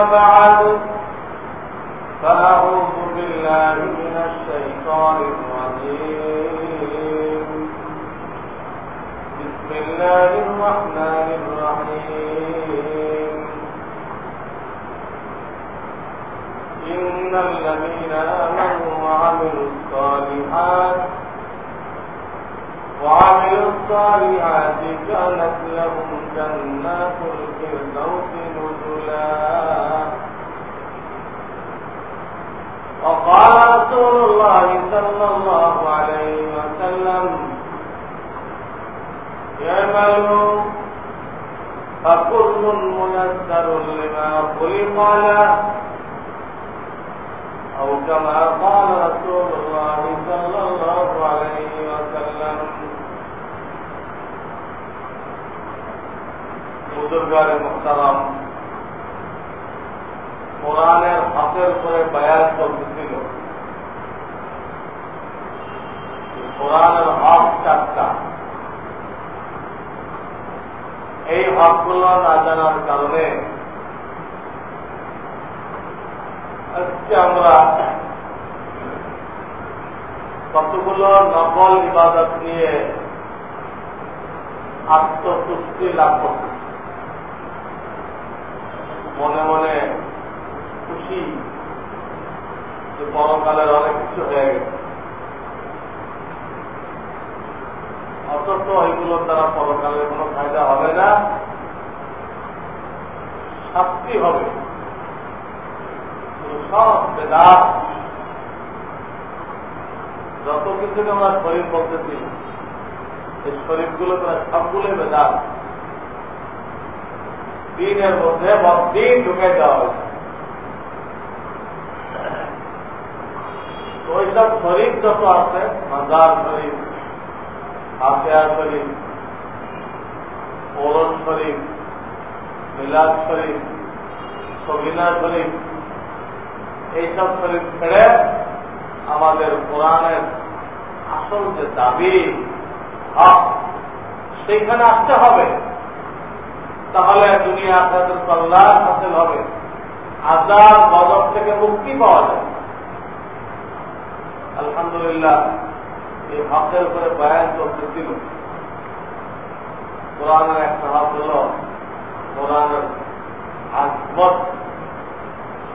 بعد. فأعوذ بالله من الشيطان الرجيم. بسم الله الرحمن الرحيم. إن الذين آمنوا وعملوا الصالحات وعملوا الصالحات كانت لهم جنات الفردوس نزلا. وقال رسول الله صلى الله عليه وسلم يعملوا فكل ميسر لما خلق له أو كما قال رسول الله صلى الله عليه وسلم বুজুর্গারে মোহতারাম কোরআনের হাতের উপরে বয়ান চলতেছিল কোরআনের হক চারটা। এই হকগুলো না জানার কারণে আজকে আমরা কতগুলো নকল ইবাদত নিয়ে আত্মতুষ্টি লাভ করতে মনে মনে খুশি যে পরকালের অনেক কিছু হয়ে গেছে। অথচ এগুলোর দ্বারা পরকালের কোনো ফায়দা হবে না, শাস্তি হবে। সব যত কিছু আমরা শরীর বলতেছি, এই শরীরগুলো প্রায় সবগুলোই বেদাত দিনের মধ্যে দিন ঢুকে দেওয়া হয়েছে। ওইসব শরীর যত আছে, মাজার শরীর হাফিয়া শরীর ওরণ শরীর মিলাদ শরীর সবিনা শরীর এইসব শরীর ছেড়ে আমাদের কোরআনের আসল যে দাবি, হক, সেইখানে আসতে হবে। তাহলে দুনিয়া আপনাদের কল্যাণ হাসিল হবে। আজাদ গজব থেকে মুক্তি পাওয়া যায়। আলহামদুলিল্লাহ এই হকের উপরে বয়ান চলতেছিল কোরআনের একটা হক হল কোরআনের আজমত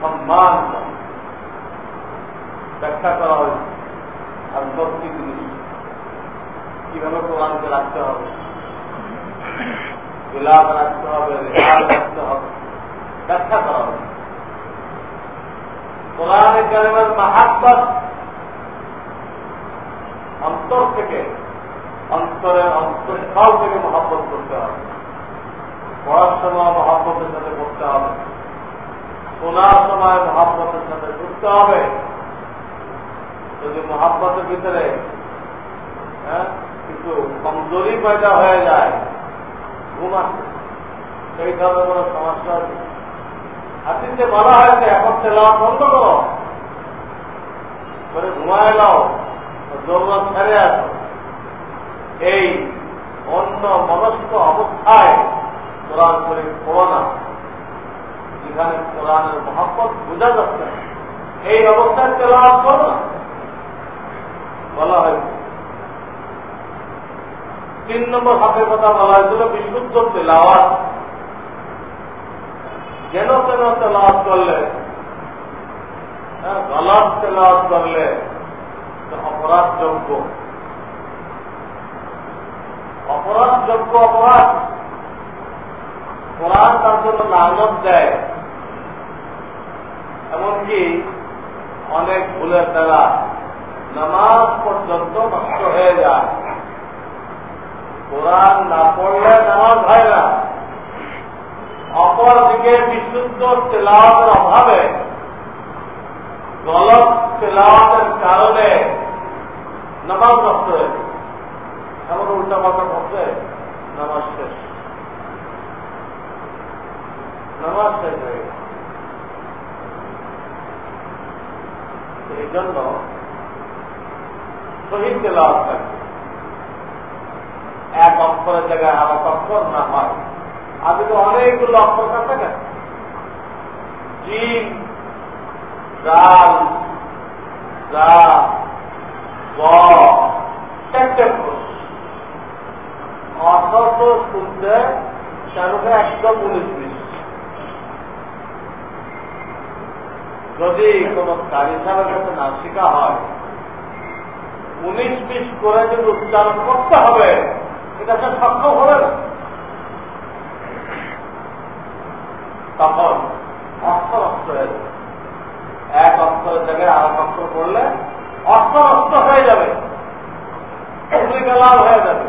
সম্মান ব্যাখ্যা করা হয়েছে আর ভক্তি জিনিস? কীভাবে কোরআনকে রাখতে হবে? বিলাপ রাখতে হবে, রেহাল রাখতে হবে, ব্যাখ্যা করা হবে কোরআনে কালেমের মাহাত্মত অন্তর থেকে, অন্তরের অন্তঃস্থল থেকে মহাব্বত করতে হবে। পড়ার সময় সাথে করতে হবে। শোনার সময় মহাব্বতের সাথে করতে হবে। যদি মহাব্বতের ভিতরে হ্যাঁ কিছু কমজোরি পয়দা হয়ে যায়, ঘুম আসে, সেই ধরনের কোনো সমস্যা আছে? হাতিতে বলা হয়েছে, এখন তেলাওয়া বন্ধ করে। ঘুমায় নাও জরুরত ছেড়ে আসো। এই অন্য মনস্ক অবস্থায় কোরআন করে পড়ো না। যেখানে কোরআনের মহাপত বোঝা যাচ্ছে এই অবস্থায় তেলাওয়াত করো না। বলা হয়েছে। তিন নম্বর হাতের কথা বলা হয়েছিল বিশুদ্ধ তেলাওয়াত। কেন কেন তেলাওয়াত করলে? হ্যাঁ, গলাপ তেলাওয়াত করলে। অপরাধযোগ্য। অপরাধযোগ্য অপরাধ কোরআন তার জন্য লানত দেয়। এমনকি অনেক ভুলের দ্বারা নামাজ পর্যন্ত নষ্ট হয়ে যায়। কোরআন না পড়লে নামাজ হয় না। অপরদিকে বিশুদ্ধ তেলাওয়াতের অভাবে গলত তেলাওয়াতের কারণে নামাজ নষ্ট হয়েছে এমন উল্টা পাল্টা করছে নামাজ শেষ। নামাজ শেষ হয়ে গেছে। এই জন্য শহীদ তেলাওয়াত থাকবে এক অক্ষরের জায়গায় এক অক্ষর না হয় তো অনেকগুলো অক্ষর থাকে? না জিন গ চারটে অথচ শুনতে সেটা একদম উনিশ বিশ যদি কোন কারি সাহেবের কাছে হয়, উনিশ বিশ করে যদি উচ্চারণ করতে হবে, এটা সে সক্ষম হবে না। তখন অক্ষর অস্ত্র হয়ে যাবে। এক অক্ষরের জায়গায় আর এক অক্ষর পড়লে অস্ত্র হয়ে যাবে। লাভ হয়ে যাবে।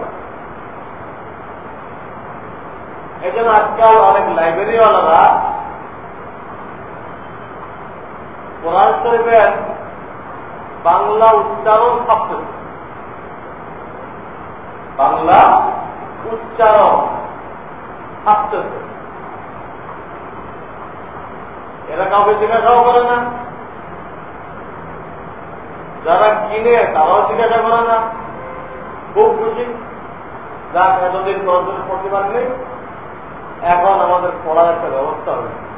এই জন্য আজকাল অনেক লাইব্রেরিওয়ালারা কোরআন শরীফের বাংলা উচ্চারণ ছাপতেছে বাংলা উচ্চারণ ছাপতেছে এরা কাউকে জিজ্ঞাসাও করে না। যারা কিনে তারাও জিজ্ঞাসা করে না খুব খুশি। যা এতদিন দশজনের প্রতিবাদ নেই। এখন আমাদের পড়ার একটা ব্যবস্থা হয়েছে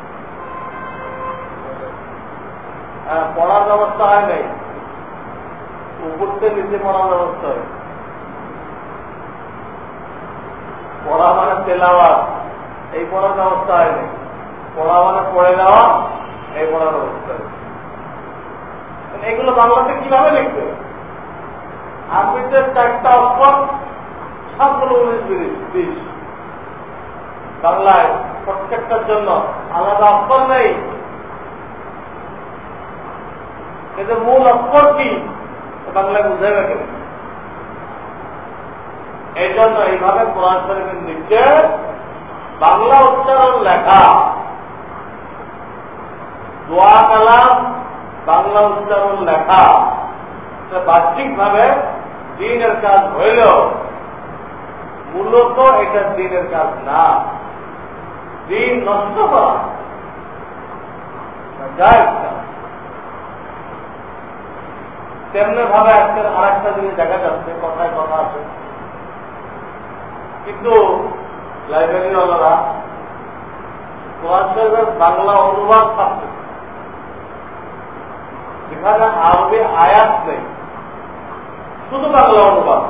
হ্যাঁ, পড়ার ব্যবস্থা হয় নাই। উপরতে নিচে পড়ার ব্যবস্থা হয়। পড়া মানে তেলাওয়াত। এই পড়ার ব্যবস্থা হয় নাই। পড়া মানে পড়ে দেওয়া এই পড়ার ব্যবস্থা এগুলো বাংলাতে কীভাবে লিখবে? আরবিতে চারটা অক্ষর সবগুলো উনিশ বিশ বিশ। বাংলায় প্রত্যেকটার জন্য আলাদা অক্ষর নেই। কিন্তু মূল অক্ষর কি? বাংলায় বুঝে রাখে। এই জন্য এইভাবে কোরআন শরীফের নিচে বাংলা উচ্চারণ লেখা। দোয়া, কালাম বাংলা উচ্চারণ লেখা। বাহ্যিক ভাবে দিনের কাজ হইলেও মূলত এটা দিনের কাজ না। দিন নষ্ট করা। তেমনি ভাবে আজকের আর একটা জিনিস দেখা যাচ্ছে, কথায় কথা আছে। কিন্তু লাইব্রেরিওয়ালারা বাংলা অনুবাদ থাকছে যেখানে আরবি আয়াত নেই। শুধু বাংলা অনুবাদ।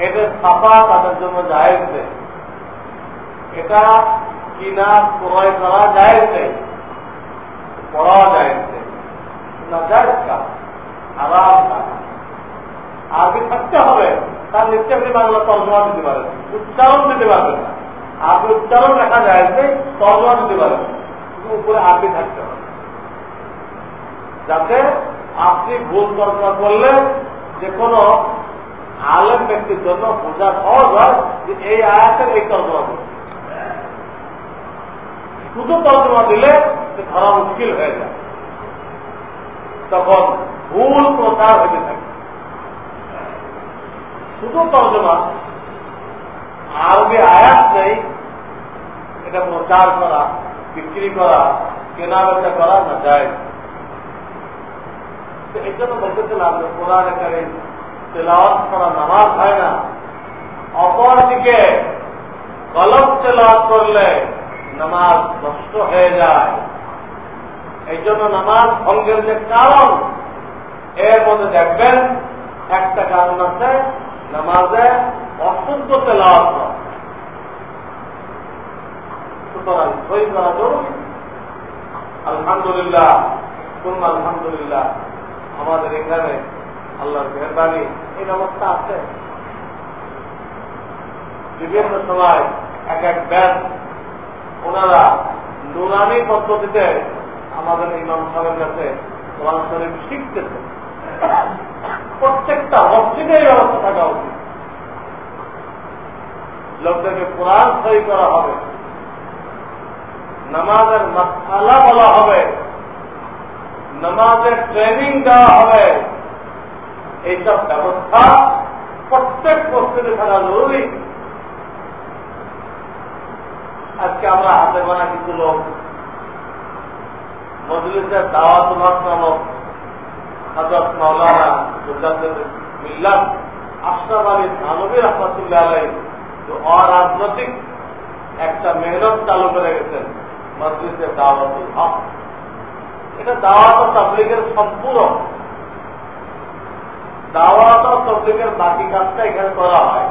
এটা ছাপা তাদের জন্য জায়েজ নেই। এটা কিনা ক্রয় করা যায় নেই। পড়াও যায় না যায় কাজ আরাম কাজ থাকতে হবে। তার নিচে আপনি বাংলা তর্জমা দিতে পারেন। উচ্চারণ দিতে পারবেন না। আরবি উচ্চারণ লেখা যায় তর্জমা দিতে পারেন উপরে আরবি থাকতে হবে। যাতে আপনি ভুল তর্জমা করলে যে কোনো আলেম ব্যক্তির জন্য বোঝা সহজ হয় যে এই আয়াতের এই তর্জমা শুধু তর্জমা দিলে ধরা মুশকিল হয়ে যায়। তখন ভুল প্রচার হতে থাকে। শুধু তর্জমা আরবি আয়াত নেই। এটা প্রচার করা, বিক্রি করা কেনা বেচা করা না যায়। এই জন্য বলতেছিলাম যে কোরআন এখানে তেলাওয়াত করা নামাজ হয় না। অপরদিকে কলম তেলাওয়াত করলে নামাজ নষ্ট হয়ে যায়। এই জন্য নামাজ ভঙ্গের যে কারণ, এর মধ্যে দেখবেন, একটা কারণ আছে, নামাজে অশুদ্ধ তেলাওয়াত করা সুতরাং সই করা জরুরি। আলহামদুলিল্লাহ কোন আলহামদুলিল্লাহ। আমাদের এখানে আল্লাহর মেহরবানি, এই ব্যবস্থা আছে। বিভিন্ন সময় এক এক ব্যাস ওনারা নুরানি পদ্ধতিতে আমাদের ইমাম সাহেবের কাছে কোরআন শরীফ শিখতেছে। প্রত্যেকটা মসজিদে এই ব্যবস্থা থাকা উচিত। লোকদেরকে কোরআন সই করা হবে। নামাজের মাসালা বলা হবে। নামাজের ট্রেনিং দেওয়া হবে। এইসব ব্যবস্থা প্রত্যেক মসজিদে থাকা জরুরি। আজকে আমরা হাতে বানা কিছু লোক, মজলিসের দাওয়াত নামক হজরত মৌলানা মিল্লাম আশরাফ আলী থানবী রহমতুল্লাহ আলাই অরাজনৈতিক একটা মেহনত চালু করে গেছেন মসজিদের দাওয়াতুল হক। এটা দাওয়াত তবলিগের সম্পূর্ণ। দাওয়াত তবলিগের বাকি কাজটা এখানে করা হয়।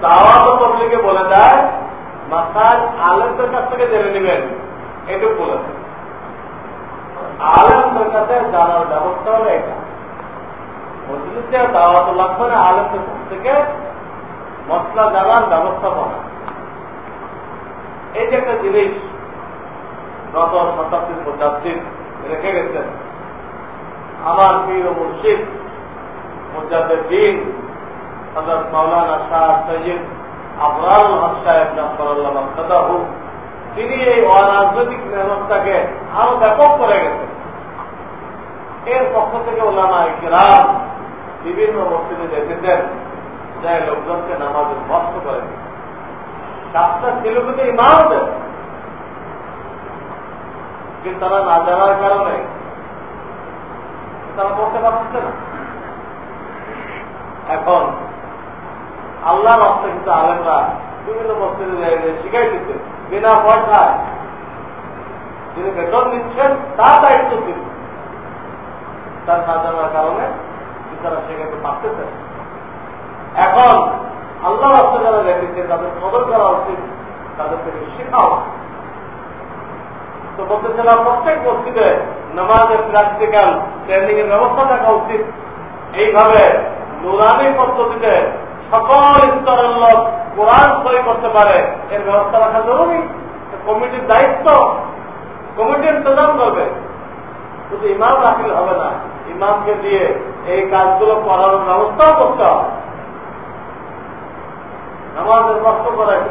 দাওয়াত তবলিগে বলে দেয়, মাসাজ আলেমদের কাছ থেকে জেনে নেবেন। এটুকু বলে দেয়। আলেমদের কাছে জানার ব্যবস্থা হলো এটা। মজলিসে দাওয়াত লাগবে না, আলেমদের কাছ থেকে মশলা জানার ব্যবস্থাপনা এই যে একটা জিনিস রেখে গেছেন? আমার প্রিয় মুর্শিদ হজরত মৌলানা শাহ সৈয়দ তিনি এই অরাজনৈতিক মেহনতটাকে আরও ব্যাপক করে গেছেন। এর পক্ষ থেকে ওলামা ইকরাম বিভিন্ন মসজিদে দেখেছেন যে লোকজনকে নামাজের ভক্ত করে কাজটা ছিল কিন্তু ইমাম দেন কিন্তু তারা না জানার কারণে তারা বলতে পারছে না। এখন আল্লাহ রাস্তা কিন্তু আলেমরা বিভিন্ন মসজিদে জায়গায় শিখাই দিচ্ছে বিনা পয়সায় যিনি বেতন নিচ্ছেন তার দায়িত্ব ছিল তার না জানার কারণে তারা শেখাতে পারতেছে এখন আল্লাহ রাস্তা যারা রেখেছে, তাদের কদর করা উচিত, তাদের থেকে শেখাও তো বলতেছিলাম, প্রত্যেক মসজিদে নামাজের প্র্যাকটিক্যাল ট্রেনিং এর ব্যবস্থা থাকা উচিত। এইভাবে নুরানি পদ্ধতিতে সকল স্তরের লোক কোরআন সই করতে পারে, এর ব্যবস্থা রাখা জরুরি। কমিটির দায়িত্ব, কমিটি ইন্তজাম করবে। শুধু ইমাম রাখিল হবে না, ইমামকে দিয়ে এই কাজগুলো করানোর ব্যবস্থাও করতে হবে। নামাজের কষ্ট করাইবে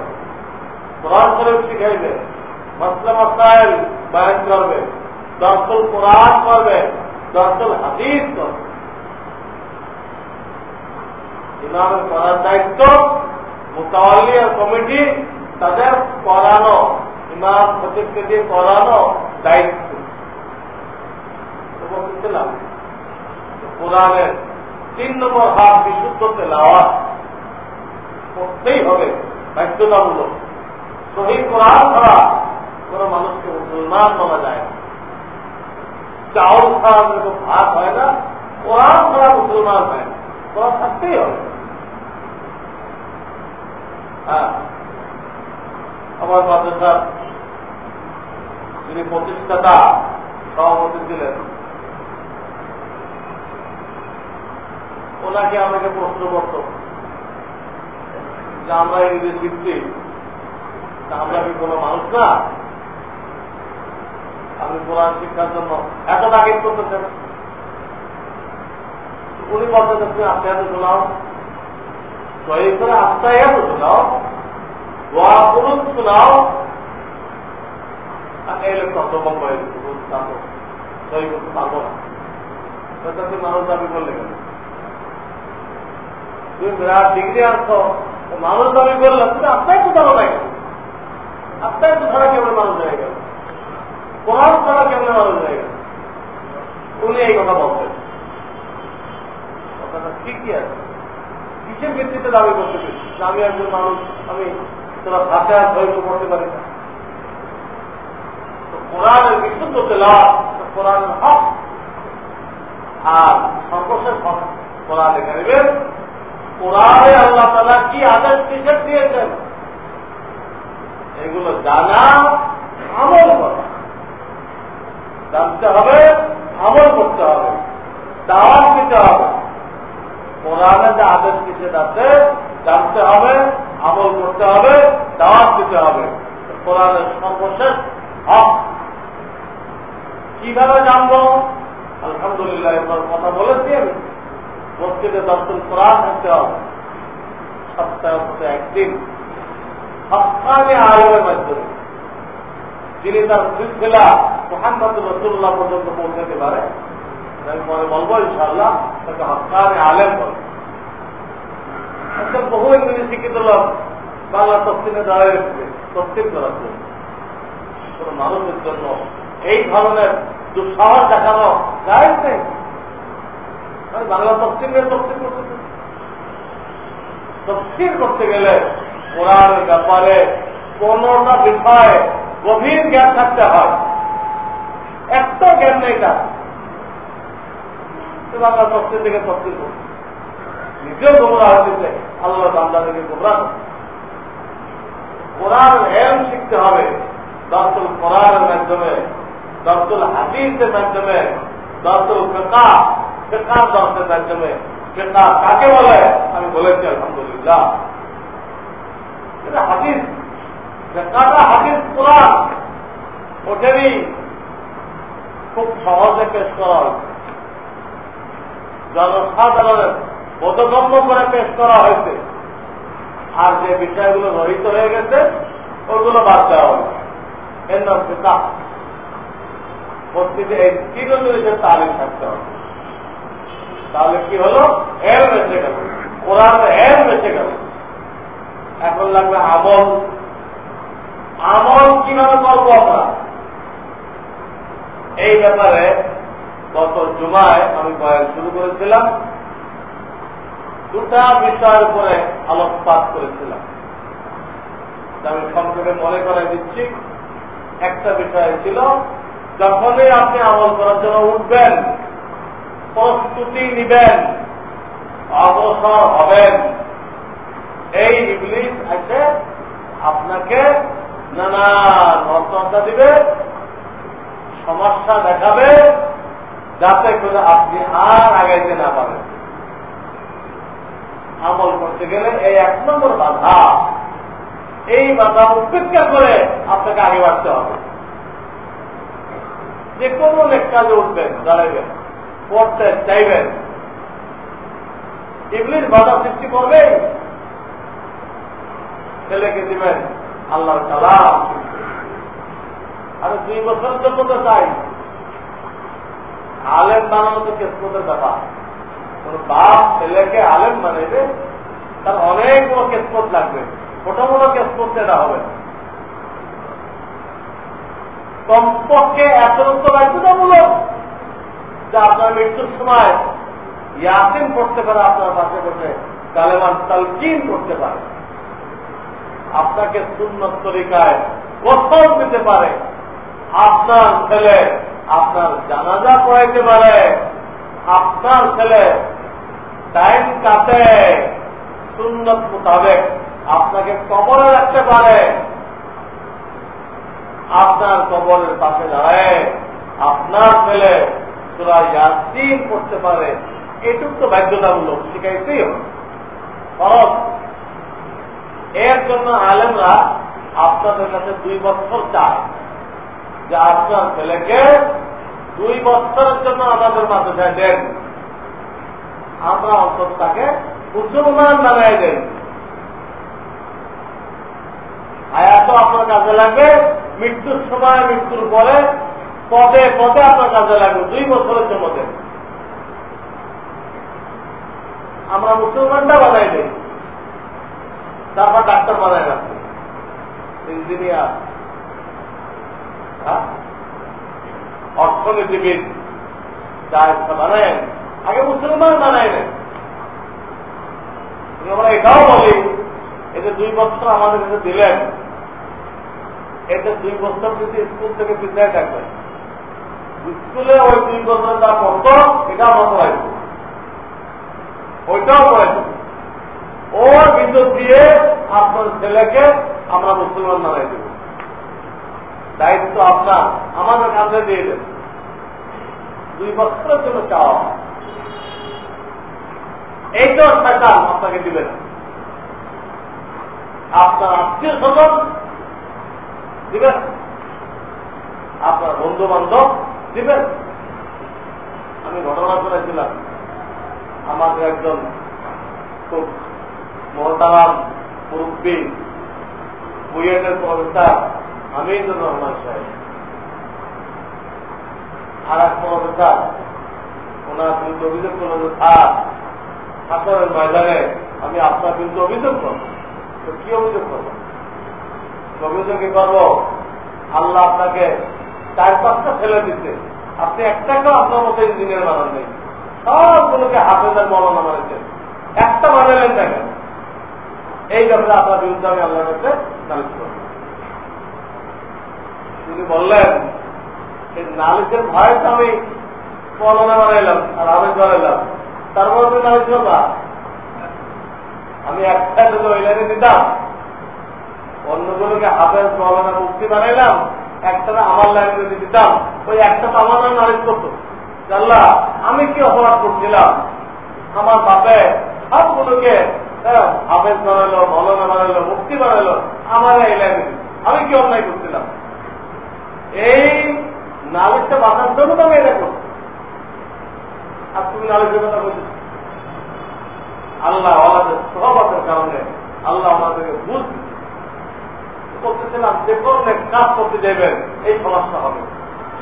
কোরআন শরীফ শিখাইবে। মসলা মসাইল বয়ান করবে দর্শল কোরআন করবে দর্শল হাদিস করবে। ইমামের করার দায়িত্ব মোতাওয়ালি আর কমিটি, তাদের করানো, ইমাম সচিবকে দিয়ে করানো দায়িত্ব। কোরআনের তিন নম্বর হাত বিশুদ্ধ তেলাওয়াত করতেই হবে, বাধ্যতামূলক। শহীদ কোরআন ছাড়া কোন মানুষকে মুসলমান বলা যায় না। চাউল ছাড়া যেরকম ভাত হয় না, কোরআন ছাড়া মুসলমান হয় না। কোরআন থাকতেই হবে। হ্যাঁ। আমার মাদ্রাসার যিনি প্রতিষ্ঠাতা, সভাপতি ছিলেন, ওনাকে আমাকে প্রশ্ন করত যে আমরা যে শিখছি আমরা কি কোনো মানুষ না? আমি কোরআন শিক্ষার জন্য এত তাগিদ করতেছেন। উনি বলতেন তুমি আস্তে আস্তে শোনাও। সহি করে আস্তে আস্তে শোনাও। দোয়া করুন, শোনাও। লোক অসম্ভব হয়ে সহি করতে পারব না। মানুষ দাবি করলে কেন? তুমি বিরাট ডিগ্রি আসছো মানুষ দাবি করলে তুমি আস্তে তো জানো না আস্তে ছাড়া কেমন মানুষ হয়ে গেল? কোরআন ছাড়া কেমন মানুষ হয়ে গেল উনি এই কথা বলতেন। ঠিকই আছে। কিসের ভিত্তিতে দাবি করতে পেরেছি? আমি একজন মানুষ, আমি তোরা ভাষা ধৈর্য করতে পারি না। কোরআনের বিশুদ্ধ তেলা কোরআন হক। আর সর্বশেষ কোরআন দেখে নেবেন কোরআনে আল্লাহ তালা কি আদেশ নিষেধ দিয়েছেন? এগুলো জানা আমল করা। জানতে হবে, আমল করতে হবে, দাওয়াত দিতে হবে। কোরআনে যে আদেশ নিষেধ আছে জানতে হবে, আমল করতে হবে, দাওয়াত দিতে হবে। কোরআনের সর্বশেষ হক। কীভাবে জানব? আলহামদুলিল্লাহ, এবার কথা বলেছি আমি। মসজিদে দর্শন কোরআন থাকতে হবে। সপ্তাহে মধ্যে একদিন। সপ্তাহে আলোর মাধ্যমে। যিনি তার সিলসিলা মোহাম্মদ রসুল্লাহ পর্যন্ত পৌঁছাতে পারে, আমি পরে বলব ইনশাল্লাহ তাকে হকানে আলেম বলে। একটা বহু ইংরেজি শিক্ষিত লোক বাংলা তফসিলে দাঁড়িয়ে রেখেছে, তফসিল করার জন্য কোন মানুষের জন্য এই ধরনের দুঃসাহস দেখানো যায় বাংলা তফসিল তফসিল করতে তফসিল করতে গেলে কোরআনের ব্যাপারে কোনটা বিষয়ে গভীর জ্ঞান থাকতে হয়। একটা জ্ঞান নেই তার। বাংলা তফসিল থেকে তফসিল করছে নিজেও গোমরা হয়েছে আল্লাহ বান্দা থেকে গোমরা কোরআন এম শিখতে হবে। দর্শন কোরআনের মাধ্যমে দর্শন হাদিসের মাধ্যমে দর্শন ফেকা ফেকা দর্শের মাধ্যমে। ফেকা কাকে বলে? আমি বলেছি, আলহামদুলিল্লাহ। এটা হাদিস। ফেকাটা হাদিস কোরআন। ওঠেনি। খুব সহজে পেশ করা হয়েছে। জনসাধারণের বোধগম্য করে পেশ করা হয়েছে। আর যে বিষয়গুলো রহিত হয়ে গেছে, ওগুলো বাদ দেওয়া হবে এর নাম পিতা মসজিদে এই তিন জিনিসের তালিম থাকতে হবে তাহলে কি হলো? এর বেঁচে গেল। কোরআন এর বেঁচে গেল। এখন লাগবে আমল। আমল কীভাবে করব আমরা? এই ব্যাপারে গত জুমায় আমি বয়ান শুরু করেছিলাম। দুটা বিষয়ের উপরে আলোকপাত করেছিলাম। আমি সংক্ষেপে মনে করে দিচ্ছি। একটা বিষয় ছিল, যখনই আপনি আমল করার জন্য উঠবেন, প্রস্তুতি নিবেন অবসর হবেন, এই ইংলিশ আছে আপনাকে নানান অর্থতা দিবে সমস্যা দেখাবে যাতে করে আপনি আর আগাইতে না পারেন। আমল করতে গেলে এই এক নম্বর বাধা। এই বাধা উপেক্ষা করে আপনাকে আগে বাড়তে হবে। যে কোনো কাজে উঠবেন, দাঁড়াইবেন, পড়তে চাইবেন ইংলিশ বাধা সৃষ্টি করবে ছেলেকে দিবেন আল্লাহর কালাম। আরে দুই বছরের জন্য তো চাই। আলেম বানানো তো কেসমতের ব্যাপার। কোন বাপ ছেলেকে আলেম বানাইবে, তার অনেক বড় কেসমত লাগবে। ছোট মোটো কেসমত এটা হবে। কমপক্ষে এত তো বাধ্যতামূলক যে আপনার মৃত্যুর সময় ইয়াসিন করতে পারে, আপনার পাশে বসে কালেমান তালকিন করতে পারে। আপনাকে সুন্নত তরিকায় কোথাও দিতে পারে। আপনার ছেলে, আপনার জানাজা পড়াইতে পারে, আপনার ছেলে টাইম কাটে। সুন্নত মোতাবেক আপনাকে কবরে রাখতে পারে। আপনার কবরের পাশে দাঁড়ায় আপনার ছেলে তোরা ইয়াসিন করতে পারে। এটুক তো বাধ্যতামূলক, শিখাইতেই হবে। এর জন্য আলেমরা আপনাদের কাছে দুই বছর চায়। যে আপনার ছেলেকে দুই বছরের জন্য আমাদের মাদ্রাসায় দেন। আমরা অন্তত তাকে মুসলমান বানাই দেন আয়াত আপনার কাজে লাগবে। মৃত্যুর সময়, মৃত্যুর পরে, পদে পদে আপনার কাজে লাগবে। দুই বছরের জন্য দেন। আমরা মুসলমানটা বানাই দেই। তারপর ডাক্তার বানায় রাখব। ইঞ্জিনিয়ার। অর্থনীতিবিদ যা বানায় আগে মুসলমান বানায় নেন আমরা এটাও বলি এতে দুই বছর আমাদের কাছে দিলেন এতে দুই বছর যদি স্কুল থেকে পিছিয়ে থাকবে, স্কুলে ওই দুই বছর যা পড়তো এটা আমরা পড়াইব ওইটাও দেব ওর ভিতর দিয়ে আপনার ছেলেকে আমরা মুসলমান বানাই দেব। দায়িত্ব আপনার। আমাদের কাঁধে দিয়ে দেন। দুই বছরের জন্য চাওয়া। এইটাও শয়তান আপনাকে দিবেন। আপনার আত্মীয় স্বজন দিবেন। আপনার বন্ধু বান্ধব দিবেন। আমি ঘটনা করেছিলাম আমাদের একজন খুব মহতারাম মুরব্বী, বুয়েটের প্রফেসর। আমিনুর রহমান সাহেব ওনার অভিযোগ করল যে, স্যার ঠাকুরের ময়দানে আমি আপনার বিরুদ্ধে অভিযোগ করব। তো কি অভিযোগ করব? অভিযোগে করব? আল্লাহ আপনাকে চার পাঁচটা ফেলে দিতে আপনি একটাকেও আপনার মতো ইঞ্জিনিয়ার বানান নেই। সবগুলোকে হাফেজের মলনা বানাইছেন। একটা বানালেন দেখেন এই ব্যাপারে আপনার বিরুদ্ধে আমি আল্লাহর কাছে নালিশ করব। তিনি বললেন নালিশের তো আমি মলনা বানাইলাম আর হাফেজ বানাইলাম। তারপর তুমি নালিশ করবা? আমি একটা যদি ওই লাইনে দিতাম। অন্যগুলোকে হাফেজ মলনা মুক্তি বানাইলাম একটা আমার লাইনে যদি দিতাম, ওই একটা তো আমার নামে নালিশ করতো। জানলা আমি কি অপরাধ করছিলাম? আমার বাপে সবগুলোকে হাফেজ বানাইলো মলনা বানাইলো, মুক্তি বানাইলো, আমার এই লাইনে আমি কি অন্যায় করছিলাম? এই নালিশটা বাঁচার জন্য তো আমি এটা করছি। আর তুমি নালিশের কথা বলছিস আল্লাহ আমাদের সহবাসের কারণে আল্লাহ আমাদেরকে বুঝ করতেছিলাম যে কোন কাজ করতে যাবেন এই সমস্যা হবে।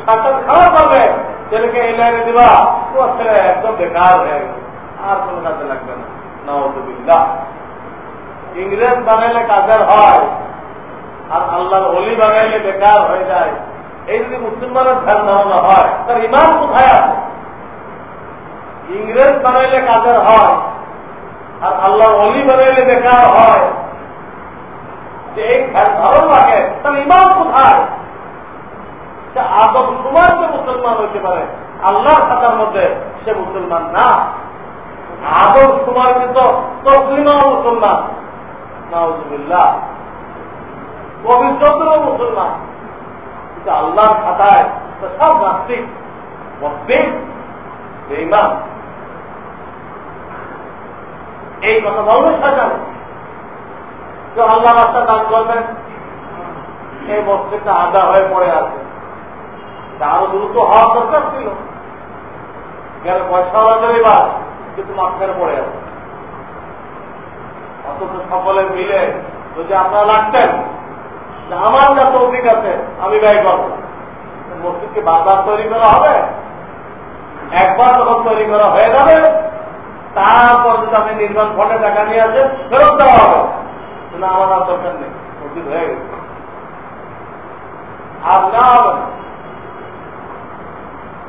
সাথে খারাপ হবে ছেলেকে এই লাইনে দিবা, তোমার ছেলে একদম বেকার হয়ে গেল আর কোনো কাজে লাগবে না। নওয়াজবিল্লা ইংরেজ বানাইলে কাজের হয়, আর আল্লাহর অলি বানাইলে বেকার হয়ে যায়। এই যদি মুসলমানের ধ্যান ধারণা হয়, তার ইমান কোথায় আছে? ইংরেজ বানাইলে কাজের হয়, আর আল্লাহর অলি বানাইলে বেকার হয়। যে এই ধারণ রাখে তার ইমান কোথায়? সে আদম কুমার যে মুসলমান হইতে পারে, আল্লাহর খাতার মধ্যে সে মুসলমান না। আদম কুমার কিন্তু তসলিমা মুসলমান। নাউজুবিল্লাহ। পবিত্রও মুসলমান। কিন্তু আল্লাহর খাতায় সব নাস্তিক বস্তিক বেইমান এই কথা বলবে সাজান যে আল্লাহ রাস্তা দান করবেন। এই মসজিদটা আদা হয়ে পড়ে আছে। আরও দ্রুত হওয়া দরকার ছিল। গেল পয়সা যাবে বা কিন্তু মাঝখানে পড়ে আছে। অথচ সকলে মিলে যদি আপনারা লাগতেন আমার যা তৌফিক আছে, আমি ব্যয় করব। মসজিদকে বারবার তৈরি করা হবে, একবার যখন তৈরি করা হয়ে যাবে, তারপর যদি আপনি নির্মাণ ফটে টাকা নিয়ে আসেন, ফেরত দেওয়া হবে। না আমার আর দরকার নেই, মসজিদ হয়ে গেছে। আর না হবে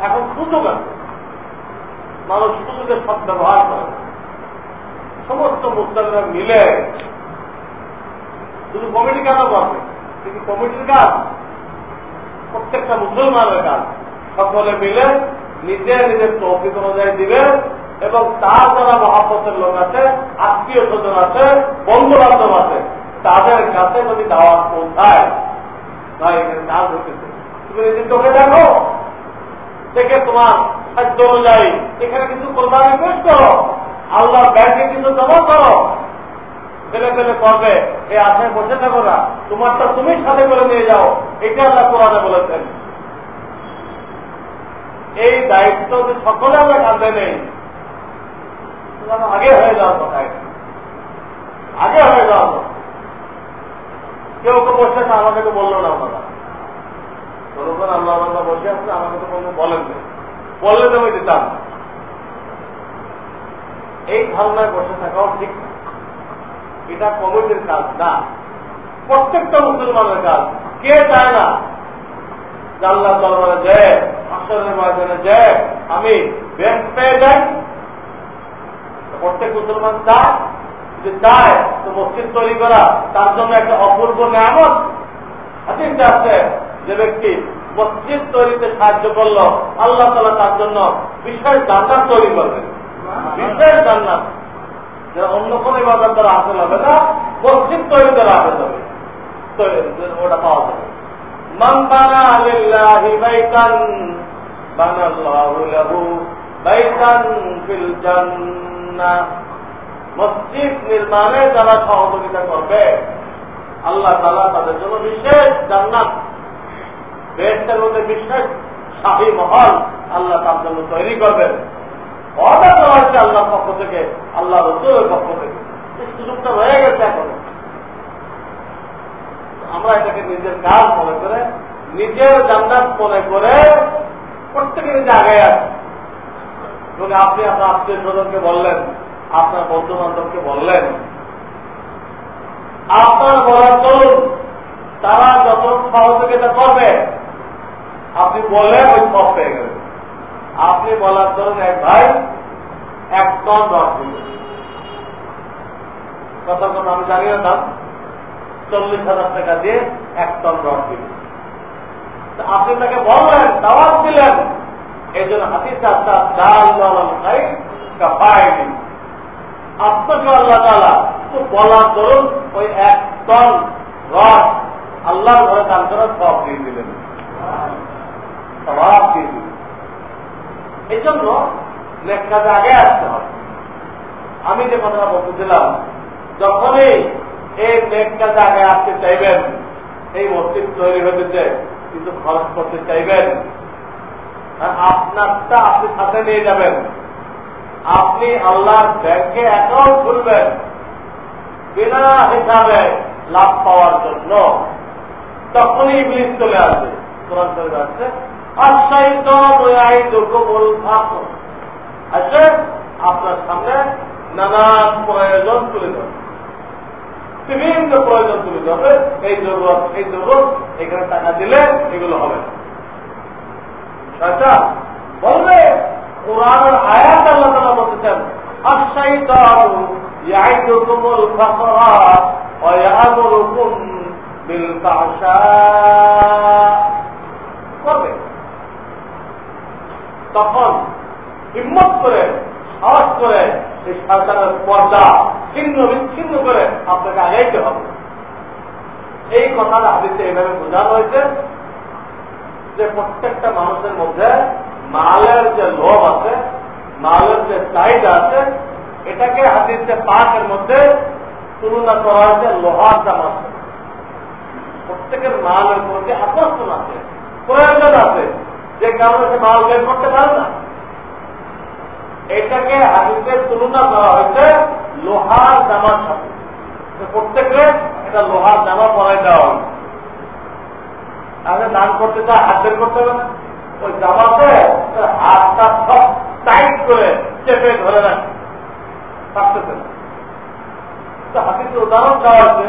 এখন সুযোগ আছে মানুষ সুযোগের সব ব্যবহার করে, সমস্ত মুসলিমরা মিলে, শুধু কমিটি কেন করবে? কিন্তু কমিটির কাজ, প্রত্যেকটা মুসলমানের কাজ। সকলে মিলে নিজে নিজের তৌফিক অনুযায়ী দিবে এবং তার যারা মহাপতের লোক আছে, আত্মীয় স্বজন আছে বন্ধু বান্ধব আছে, তাদের কাছে যদি দাওয়াত পৌঁছায় ভাই এখানে কাজ হতেছে তুমি নিজের চোখে দেখো, দেখে তোমার সাধ্য অনুযায়ী। এখানে কিছু কোরবানি পেশ করো আল্লাহ ব্যাংকে কিছু জমা করো। ছেলে পেলে করবে। এই আশায় বসে থাকো না। তোমারটা তুমি সাথে করে নিয়ে যাও। এটা আল্লাহ কোরআনে বলেছেন। এই দায়িত্ব যে সকলে আমরা কাঁদে নেই আগে হয়ে যাওয়ার কথা আগে হয়ে যাওয়ার কথা কেউ কেউ বসে না তো বলল না ওনারা। কোন আল্লাহ আল্লাহ বসে আসলে আমাকে তো কোনো বলেন না বললে তো আমি দিতাম। এই ধারণায় বসে থাকাও ঠিক না। এটা কমিটির কাজ না। প্রত্যেকটা মুসলমানের কাজ। কে চায় না? জানলা দরবারে যে আসরের ময়দানে যে আমি ব্যাংক পেয়ে যাই। প্রত্যেক মুসলমান চায় যে চায় তো মসজিদ তৈরি করা তার জন্য একটা অপূর্ব নিয়ামত। হাতিতে আছে যে ব্যক্তি মসজিদ তৈরিতে সাহায্য করল আল্লাহ তালা তার জন্য বিশেষ জান্নাত তৈরি করবেন। বিশেষ জান্নাত। অন্য কোন ইবাদত দ্বারা হাসিল হবে না মসজিদ তৈরি দ্বারা হাসিল হবে। ওটা পাওয়া যাবে। লাহু বাইতান ফিল জান্নাহ মসজিদ নির্মাণে যারা সহযোগিতা করবে, আল্লাহ তালা তাদের জন্য বিশেষ জান্নাত। বেশটার মধ্যে বিশেষ শাহী মহল আল্লাহ তার জন্য তৈরি করবেন। অর্ডার দেওয়া হচ্ছে আল্লাহর পক্ষ থেকে, আল্লাহ রসুলের পক্ষ থেকে। এই সুযোগটা হয়ে গেছে এখন। আমরা এটাকে নিজের কাজ মনে করে, নিজের জান্নাত মনে করে প্রত্যেকে নিজে আগে আছে এবং আপনি আপনার আত্মীয় স্বজনকে বললেন, আপনার বন্ধু বান্ধবকে বললেন, আপনার বলার চলুন তারা যখন সহযোগিতা করবে, আপনি বলে ওই সব পেয়ে গেলেন। আপনি বলার ধরুন এক ভাই, এক টন রস দিল কত আমি জানি না দাম চল্লিশ হাজার টাকা দিয়ে এক টন রস দিল আপনি তাকে বললেন, দাওয়াত দিলেন। এই জন্য হাতির চাষটা ডাল খাই পায়নি আপনাকে আল্লাহ তালা তো বলার ধরুন ওই এক টন রস আল্লাহ ঘরে দান করার সব দিয়ে দিলেন। দিয়ে দিলেন। এই জন্য কাজে আগে আসতে হবে। আমি যে কথাটা বলতেছিলাম, যখনই এই কাজে আগে আসতে চাইবেন, এই মসজিদ তৈরি হতেছে কিন্তু খরচ করতে চাইবেন আপনারটা আপনি সাথে নিয়ে যাবেন। আপনি আল্লাহর ব্যাংকে অ্যাকাউন্ট খুলবেন, বিনা হিসাবে লাভ পাওয়ার জন্য তখনই ইংলিশ চলে আসবে। চলে আসছে আছে আপনার সামনে নানান প্রয়োজন তুলে ধরবে বিভিন্ন প্রয়োজন তুলে ধরবে এই জরুরত এই জরুরত এখানে টাকা দিলে এগুলো হবে আচ্ছা বলবে কোরআনের আয়াত আল্লাহ তালা বলতেছেন الشيطان يعدكم الفقر ويأمركم بالفحشاء তখন হিম্মত করে, সাহস করে এই সরকারের পর্দা ছিন্ন বিচ্ছিন্ন করে আপনাকে আগাইতে হবে। এই কথাটা হাদিসে এইভাবে বোঝানো হয়েছে যে প্রত্যেকটা মানুষের মধ্যে মালের যে লোভ আছে, মালের যে চাহিদা আছে, এটাকে হাদিসে পাকের মধ্যে তুলনা করা হয়েছে লোহার দাম আছে। প্রত্যেকের মালের মধ্যে আকর্ষণ আছে, প্রয়োজন আছে। যে কারণে সে মাল বের করতে পারে না। এটাকে হাদিসের তুলনা করা হয়েছে লোহার জামার সাথে। প্রত্যেকে এটা লোহার জামা পরাই দেওয়া হবে তাহলে দান করতে চায়, হাত বের করতে হবে না। ওই জামাতে হাতটা সব টাইট করে চেপে ধরে রাখে। থাকতেছে না। তো উদাহরণ দেওয়া আছে,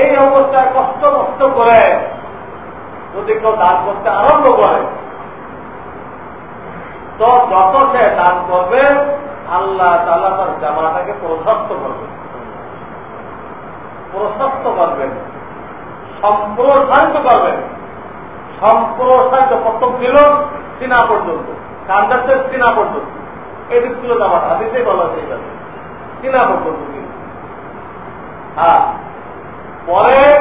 এই অবস্থায় কষ্ট কষ্ট করে যদি কেউ দান করতে আরম্ভ করে তো যত সে দান করবে, আল্লাহ তাল্লাহ তার জামাটাকে প্রশস্ত করবে প্রশস্ত করবেন। সম্প্রসারিত করবেন। সম্প্রসারিত প্রথম ছিল চীনা পর্যন্ত। কান্দার চীনা পর্যন্ত। এটি ছিল জামাত। হাদিসেই বলা হয়েছে এইভাবে চীনা পর্যন্ত ছিল। হ্যাঁ পরে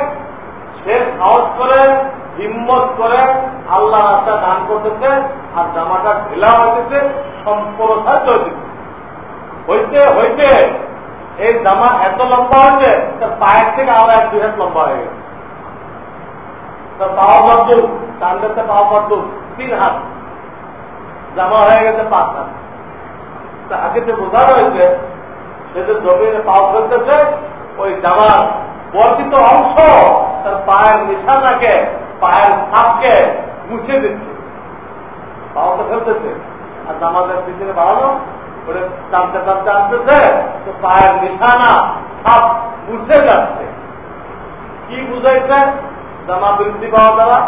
সে সাহস করে হিম্মত করে আল্লাহ রাস্তা দান করতেছে আর জামাটা ঢিলা হইতেছে সম্প্রসারিত হইতেছে। হইতে হইতে এই জামা এত লম্বা হয়েছে, তার পায়ের থেকে আরও এক দুই হাত লম্বা হয়ে গেছে। তার পাওয়া মর্দুল কান্দাতে পাওয়া মর্দুল তিন হাত। জামা হয়ে গেছে পাঁচ হাত। তা আগে যে বোঝা রয়েছে, সে যে জমিনে পাও ফেলতেছে ওই জামার বর্ধিত অংশ তার পায়ের নিশানাকে পায়ের সাপকে মুছে দিচ্ছে। পাওয়াতে ফেলতেছে। আর জামাদের পিছনে বাড়ানো ওটা টানতে টানতে আসতেছে, তো পায়ের নিশানা সাপ মুছে যাচ্ছে। কি বুঝাইছে? জামা বৃদ্ধি পাওয়া দ্বারা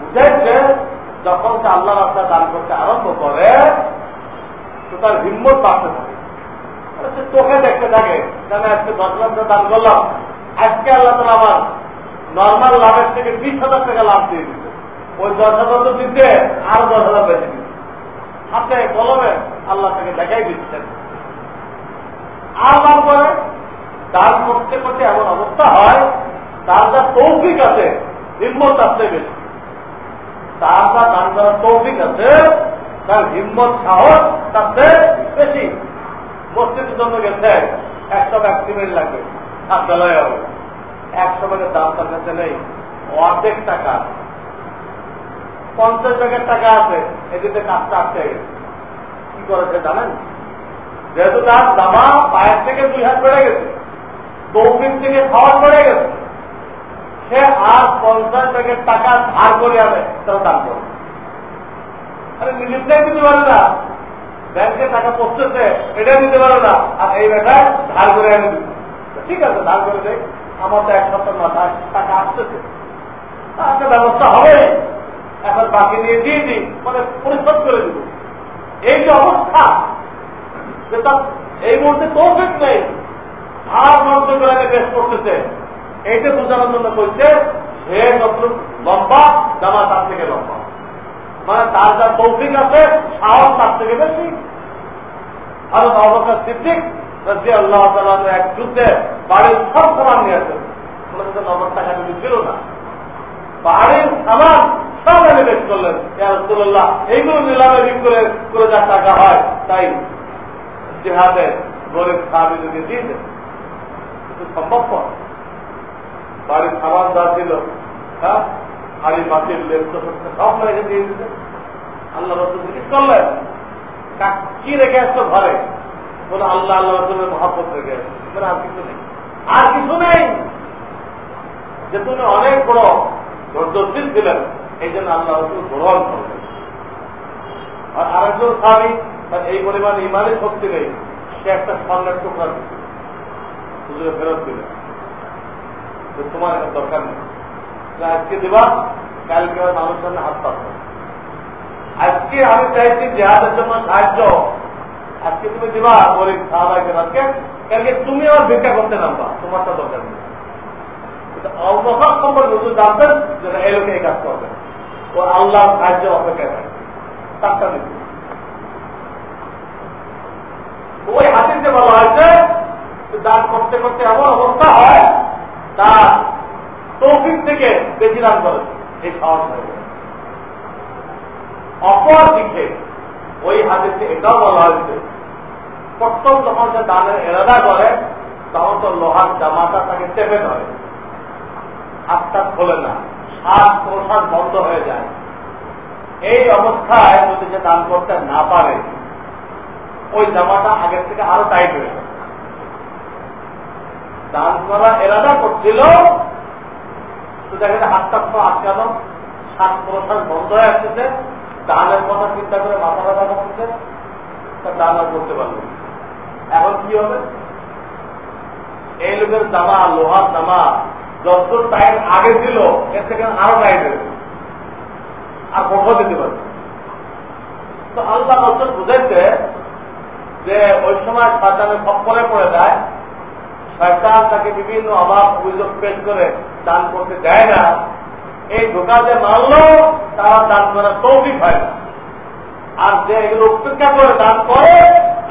বুঝাইছে, যখন সে আল্লাহ রাস্তা দান করতে আরম্ভ করে, তো তার হিম্মত বাড়তে থাকে। সে চোখে দেখতে থাকে যেন আজকে দশ লাখ দান করলাম, আজকে আল্লাহ তালা আমার নর্মাল লাভের থেকে বিশ হাজার টাকা লাভ দিয়ে দিচ্ছে ওই দশ হাজার তো দিতে আরও দশ হাজার বেশি দিচ্ছে হাতে কলমে আল্লাহ তাকে দেখাই দিচ্ছেন। আর করে দান করতে করতে এমন অবস্থা হয়, তার যা তৌফিক আছে, হিম্মত আসতে বেশি। তার যা দান করার তৌফিক আছে, তার হিম্মত, সাহস তাতে বেশি। মসজিদের জন্য গেছে, একশো ব্যক্তি মিনিট লাগবে। আর বেলায় হবে একশো ব্যাগের দাম তার কাছে নেই। অর্ধেক টাকা পঞ্চাশ ব্যাগের টাকা আছে। এদিকে কাজটা আটকে গেছে। কি করেছে জানেন? যেহেতু তার দামা পায়ের থেকে দুই হাত বেড়ে গেছে তৌফিক থেকে খাওয়ার বেড়ে গেছে, সে আর পঞ্চাশ ব্যাগের টাকা ধার করে আনে, তারা দাম করে আরে নিজেরটাই দিতে পারে না। ব্যাংকে টাকা পড়তেছে এটা দিতে পারে না। আর এই ব্যাটা ধার করে দিচ্ছে ঠিক আছে, ধার করে দেয়। আমার তো এক সপ্তাহ মাথায় টাকা আসতেছে। একটা ব্যবস্থা হবে। এখন বাকি নিয়ে দিয়ে দিই মানে পরিশোধ করে দিব। এই যে অবস্থা এই মুহূর্তে তৌফিক নেই। ধার মন্ত্র করে বেশ করতেছে। এইটা বোঝানোর জন্য করছে সে যত লম্বা জামা তার থেকে লম্বা। মানে তার যা তৌফিক আছে, সাহস তার থেকে বেশি। আর অবকাশ সিদ্দিক আল্লাহ তালা এক যুদ্ধে বাড়ির সব সামান নিয়েছে নগদ টাকা ছিল না। বাড়ির সামান সব করলেন। রসুল্লাহ এইগুলো নিলামে বিক্রি করে যা টাকা হয়, তাই জেহাদে গরিব সাহাবি যদি দিয়ে দেন। সম্ভব বাড়ির সামান যা ছিল হ্যাঁ হাড়ি মাটির লেপ্ত সব রেখে দিয়ে দিতে আল্লাহ রসুল জিজ্ঞেস করলেন কি রেখে আসতো ঘরে? বলে আল্লাহ আল্লাহ রসুলের মহাপত রেখে আসতো আর কিছু নেই। আর কিছু নেই। যে তুমি অনেক বড় ধৈর্যশীল ছিলেন এই জন্য আল্লাহ রসুল গ্রহণ করলেন। আর আরেকজন স্বামী, তার এই পরিমাণ ইমানের শক্তি নেই, সে একটা স্বর্ণের টুকরা হুজুরে ফেরত দিলেন। তোমার এটা দরকার নেই। আজকে দিবা, কালকে মানুষের সামনে হাত পাবো আজকে আমি চাইছি জেহাদের জন্য সাহায্য আজকে তুমি দিবা গরিব সাহাবাইকে আজকে কালকে তুমি আমার ভিক্ষা করতে নামবা, তোমারটা দরকার নেই। অবসর সম্পর্কে হুজুর জানতেন যে এই লোকে এই কাজ করবে। ও আল্লাহ সাহায্য অপেক্ষায় থাকে। তারটা দিচ্ছে ওই হাতিতে বলা হয়েছে দান করতে করতে এমন অবস্থা হয়, তার তৌফিক থেকে বেশি দান করে এই সাহস হয়ে অপর দিকে ওই হাদিসে এটাও বলা হয়েছে প্রথম যখন সে দানের এরাদা করে, তখন তো লোহার জামাটা তাকে চেপে ধরে। হাতটা খোলে না শ্বাস প্রশ্বাস বন্ধ হয়ে যায়। এই অবস্থায় যদি সে দান করতে না পারে, ওই জামাটা আগের থেকে আরও টাইট হয়ে যায় দান করা এরাদা করছিল, তো দেখা হাতটা তো আটকানো শ্বাস প্রশ্বাস বন্ধ হয়ে আসতেছে, দানের কথা চিন্তা করে মাথা ব্যথা করতেছে, তা দান করতে পারবে এখন কি হবে? এই লোকের জামা, লোহার জামা, যত টাইম আগে ছিল, এর থেকে আরও হয়েছে আর কোথাও দিতে পারবে তো আল্লাহ বছর বুঝেছে যে ওই সময় শয়তানে সপ্পরে পড়ে যায়, শয়তান তাকে বিভিন্ন অভাব, অভিযোগ পেশ করে দান করতে দেয় না। এই ধোকা যে মানলো তারা দান করার তৌফিক হয় না। আর যে এগুলো উপেক্ষা করে দান করে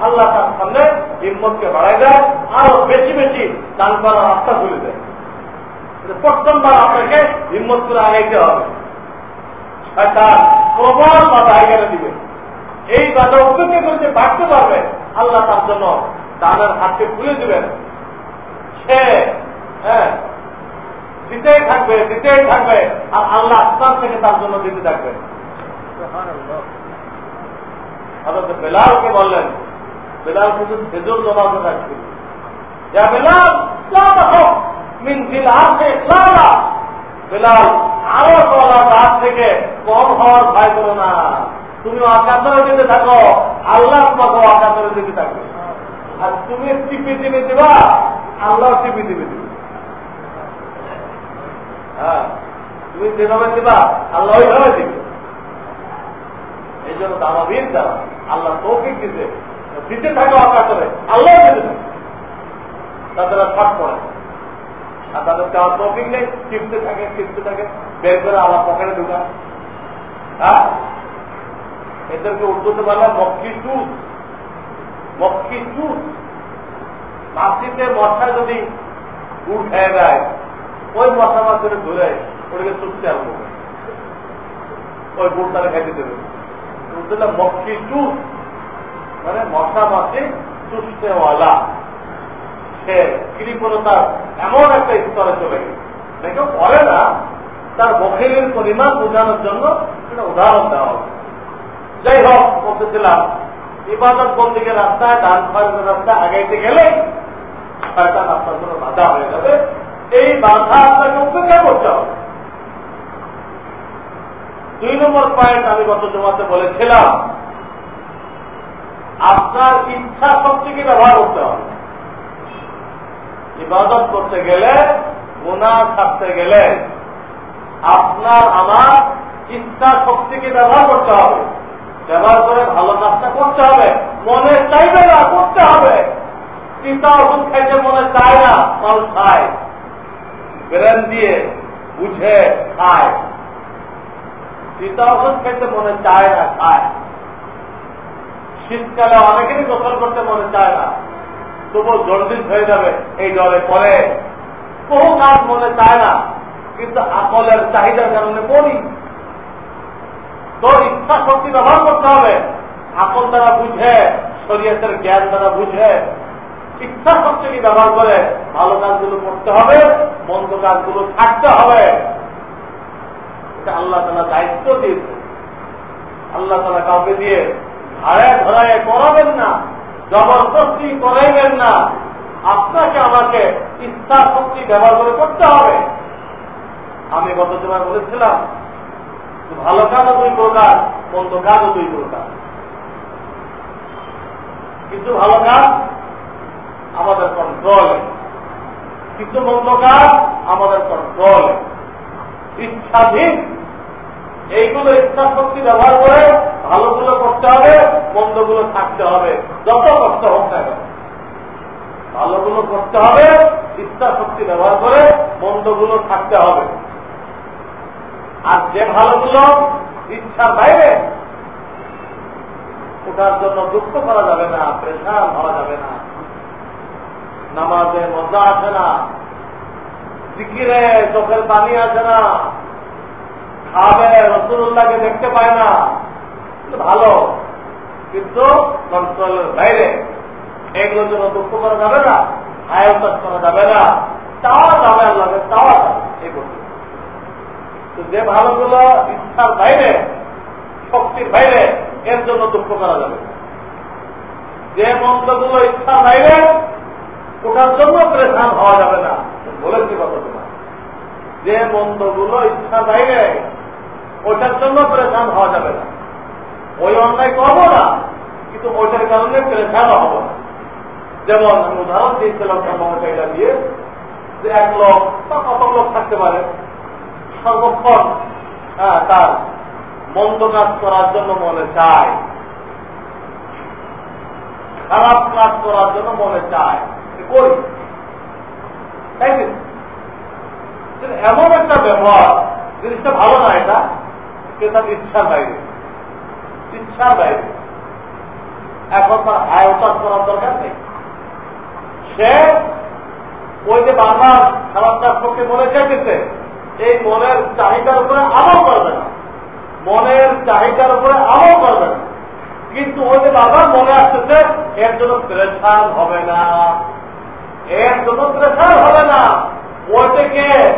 আল্লাহ তার সামনে হিম্মতকে বাড়াই দেয় আরও বেশি বেশি দান করার রাস্তা খুলে দেয়। প্রথমবার আপনাকে হিম্মত করে আগাইতে হবে। শয়তান প্রবল বাধা এখানে দিবে। এই বাধা উপেক্ষা করে যে বাড়তে পারবে আল্লাহ তার জন্য দানের হাতকে খুলে দিবেন। সে হ্যাঁ দিতেই থাকবে দিতেই থাকবে আর আল্লাহ আসমান থেকে তার জন্য দিতে থাকবে। বেলালকে বললেন বেলাল কিন্তু খেজুর জমাতে থাকবে। যা বেলাল মিন দিল আসে বেলাল, আরও থেকে, কম হওয়ার ভয় করো না। তুমি আকাশরে দিতে থাকো আল্লাহ তোমাকে আকাশরে দিতে থাকবে আর তুমি টিপি টিপি দিবা আল্লাহ টিপি টিপি দিবে। হ্যাঁ তুমি যেভাবে দিবা, আল্লাহ ওইভাবে দিবে। এই জন্য দামাবীর দ্বারা আল্লাহ তৌফিক দিতে দিতে থাকো আকাশরে আল্লাহ দিতে থাকে। তাদের ফাট পড়ে আর তাদের দেওয়ার তৌফিক নেই। টিপতে থাকে টিপতে থাকে। বের করে আল্লাহ পকেটে ঢুকা হ্যাঁ? এদেরকে উর্দুতে বলা মক্কি চুট মক্কি চুট মাছিতে মশা যদি খেয়ে দেয় ওই মশা মাছের ধরে ওটাকে চুপতে আরম্ভ করে। ওই গুড় তারা খেতে দেবে মক্ষি চুপ মানে মশা মাছি চুষতেওয়ালা সে কৃপণতার এমন একটা স্তরে চলে গেছে। কেউ করে না, তার বখিলের পরিমাণ বোঝানোর জন্য একটা উদাহরণ দেওয়া হবে যাই হোক, বলতেছিলাম, ইবাদত বন্দীকে রাস্তায়, ডান ফার্মের রাস্তায় আগাইতে গেলে শয়তান আপনার জন্য বাধা হয়ে যাবে। এই বাধা আপনাকে উপেক্ষা করতে হবে। দুই নম্বর পয়েন্ট আমি গত জমাতে বলেছিলাম আপনার ইচ্ছা শক্তিকে ব্যবহার করতে হবে। ইবাদত করতে গেলে গুণা ছাড়তে গেলে আপনার আমার ইচ্ছা শক্তিকে ব্যবহার করতে হবে। ব্যবহার করে ভালো কাজটা করতে হবে। মনে চাইবে না, করতে হবে। চিন্তা ওষুধ খাইতে মনে চায় না, ফল খায়। ব্রেন দিয়ে বুঝে খায়। চিন্তা ওষুধ খাইতে মনে চায় না, খায়। শীতকালে অনেকেরই গোসল করতে মনে চায় না। তবু জর্দিস হয়ে যাবে এই জলে পরে। বহু কাজ মনে চায় না, কিন্তু আকলের চাহিদার কারণে করি তো ইচ্ছা শক্তি ব্যবহার করতে হবে। আকল দ্বারা বুঝে, শরীয়তের জ্ঞান দ্বারা বুঝে। ইচ্ছা শক্তিকে ব্যবহার করে ভালো কাজগুলো করতে হবে, মন্দ কাজগুলো থাকতে হবে। এটা আল্লাহ তালা দায়িত্ব দিয়েছে আল্লাহ তালা কাউকে দিয়ে ঘাড়ে ধরায় করাবেন না, জবরদস্তি করাইবেন না। আপনাকে আমাকে ইচ্ছা শক্তি ব্যবহার করে করতে হবে। আমি গত সময় বলেছিলাম, ভালো কাজও দুই প্রকার, মন্দ কাজও দুই প্রকার। কিছু ভালো কাজ আমাদের কন্ট্রোল কিছু মন্দ কাজ আমাদের কন্ট্রোল ইচ্ছাধীন, এইগুলো ইচ্ছা শক্তি ব্যবহার করে ভালোগুলো করতে হবে, মন্দগুলো থাকতে হবে। যত কষ্ট হোক না কেন। ভালোগুলো করতে হবে ইচ্ছা শক্তি ব্যবহার করে মন্দগুলো থাকতে হবে। আর যে ভালোগুলো ইচ্ছার বাইরে, ওটার জন্য দুঃখ করা যাবে না প্রেশার হওয়া যাবে না। নামাজে মজা আসে না। সিকিরে চোখের পানি আসে না। খাবে রসুল্লাহকে দেখতে পায় না। ভালো। কিন্তু কন্ট্রোলের বাইরে এগুলোর জন্য দুঃখ করা যাবে না আয়োজন করা যাবে না, চাওয়া যাবে আল্লাহকে চাওয়া যাবে এই করতে তো যে ভালোগুলো ইচ্ছার বাইরে, শক্তির বাইরে, এর জন্য দুঃখ করা যাবে যে মন্ত্রগুলো ইচ্ছার বাইরে, ওটার জন্য প্রেশান হওয়া যাবে না। বলেছি কত তোমার যে মন্দগুলো ইচ্ছা বাইরে, ওটার জন্য প্রেশান হওয়া যাবে না। ওই অন্যায় করব না, কিন্তু ওইটার কারণে প্রেশান হব না। যেমন আমি উদাহরণ দিয়েছিলাম এটা দিয়ে, যে এক লোক বা কত লোক থাকতে পারে, সর্বক্ষণ হ্যাঁ তার মন্দ কাজ করার জন্য মনে চায়, খারাপ কাজ করার জন্য মনে চায় করি তাই এমন একটা ব্যবহার, জিনিসটা ভালো না এটা কিন্তু তার ইচ্ছার বাইরে। ইচ্ছার বাইরে এখন তার আয়তাস করার দরকার নেই। সে ওই যে বারবার খারাপ করতে মনে চাইতেছে এই মনের চাহিদার উপরে আমল করবে না। মনের চাহিদার উপরে আমল করবে না। কিন্তু ওই যে বারবার মনে আসতেছে, এর জন্য প্রেশার হবে না। এর জন্য প্রেশার হবে না। ওইটাকে